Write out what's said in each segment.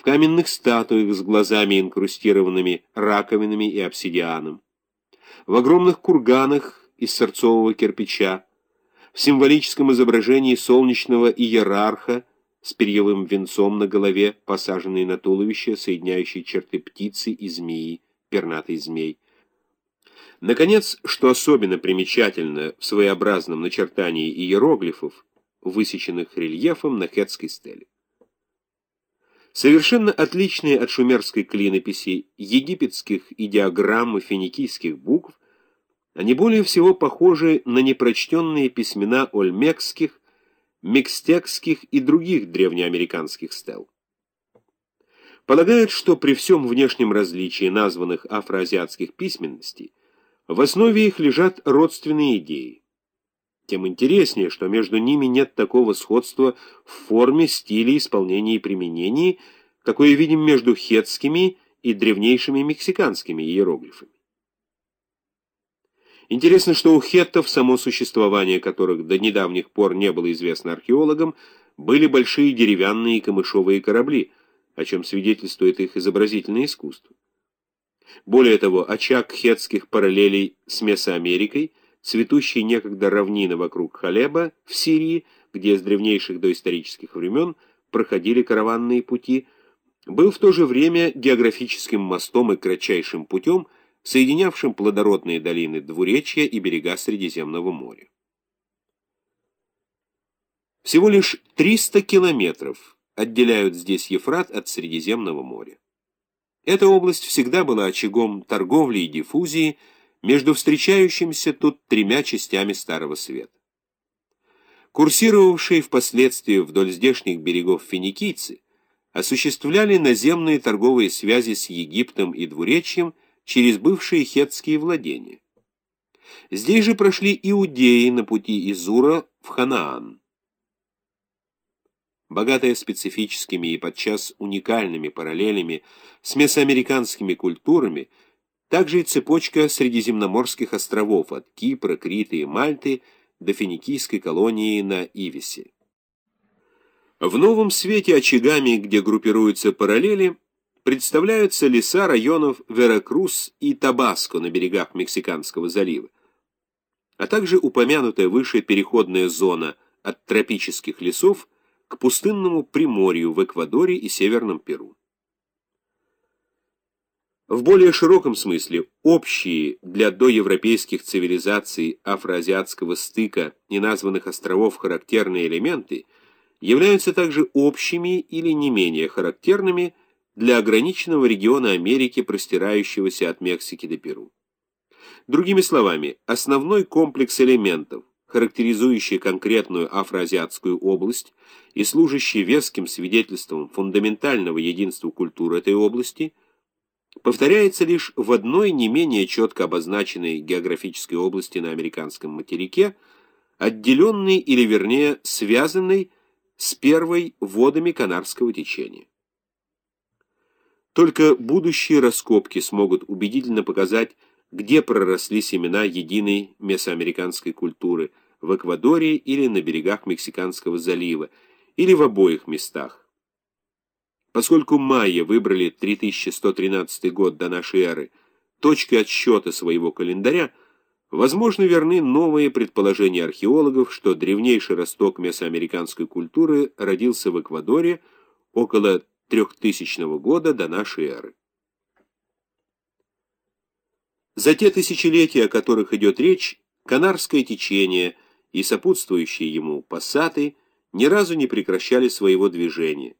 в каменных статуях с глазами, инкрустированными раковинами и обсидианом, в огромных курганах из сорцового кирпича, в символическом изображении солнечного иерарха с перьевым венцом на голове, посаженный на туловище, соединяющий черты птицы и змеи, пернатый змей. Наконец, что особенно примечательно в своеобразном начертании иероглифов, высеченных рельефом на хетской стеле. Совершенно отличные от шумерской клинописи, египетских идеограмм и финикийских букв, они более всего похожи на непрочтенные письмена ольмекских, микстекских и других древнеамериканских стел. Полагают, что при всем внешнем различии названных афроазиатских письменностей в основе их лежат родственные идеи. Тем интереснее, что между ними нет такого сходства в форме, стиле, исполнении и применении, какое видим между хетскими и древнейшими мексиканскими иероглифами. Интересно, что у хеттов, само существование которых до недавних пор не было известно археологам, были большие деревянные и камышовые корабли, о чем свидетельствует их изобразительное искусство. Более того, очаг хетских параллелей с Месоамерикой – цветущей некогда равнины вокруг Халеба в Сирии, где с древнейших доисторических времен проходили караванные пути, был в то же время географическим мостом и кратчайшим путем, соединявшим плодородные долины Двуречья и берега Средиземного моря. Всего лишь 300 километров отделяют здесь Ефрат от Средиземного моря. Эта область всегда была очагом торговли и диффузии, между встречающимися тут тремя частями Старого Света. Курсировавшие впоследствии вдоль здешних берегов финикийцы осуществляли наземные торговые связи с Египтом и Двуречьем через бывшие хетские владения. Здесь же прошли иудеи на пути из Ура в Ханаан. Богатая специфическими и подчас уникальными параллелями с месоамериканскими культурами – также и цепочка Средиземноморских островов от Кипра, Крита и Мальты до финикийской колонии на Ивисе. В новом свете очагами, где группируются параллели, представляются леса районов Веракрус и Табаско на берегах Мексиканского залива, а также упомянутая выше переходная зона от тропических лесов к пустынному Приморью в Эквадоре и Северном Перу. В более широком смысле общие для доевропейских цивилизаций афроазиатского стыка и названных островов характерные элементы являются также общими или не менее характерными для ограниченного региона Америки, простирающегося от Мексики до Перу. Другими словами, основной комплекс элементов, характеризующий конкретную афроазиатскую область и служащий веским свидетельством фундаментального единства культуры этой области – повторяется лишь в одной не менее четко обозначенной географической области на американском материке, отделенной или вернее связанной с первой водами Канарского течения. Только будущие раскопки смогут убедительно показать, где проросли семена единой месоамериканской культуры в Эквадоре или на берегах Мексиканского залива, или в обоих местах. Поскольку майя выбрали 3113 год до нашей эры точкой отсчета своего календаря, возможно верны новые предположения археологов, что древнейший росток месоамериканской культуры родился в Эквадоре около 3000 года до нашей эры. За те тысячелетия, о которых идет речь, Канарское течение и сопутствующие ему пассаты ни разу не прекращали своего движения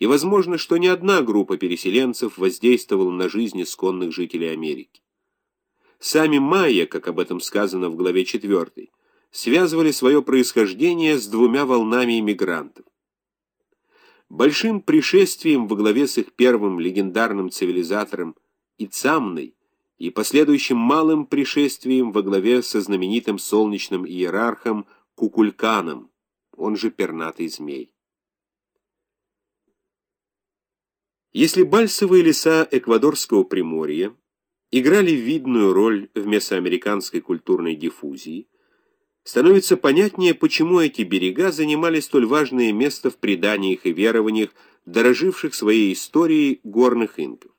и возможно, что ни одна группа переселенцев воздействовала на жизнь исконных жителей Америки. Сами майя, как об этом сказано в главе 4, связывали свое происхождение с двумя волнами иммигрантов. Большим пришествием во главе с их первым легендарным цивилизатором Ицамной и последующим малым пришествием во главе со знаменитым солнечным иерархом Кукульканом, он же пернатый змей. Если бальсовые леса эквадорского Приморья играли видную роль в месоамериканской культурной диффузии, становится понятнее, почему эти берега занимали столь важное место в преданиях и верованиях дороживших своей историей горных инков.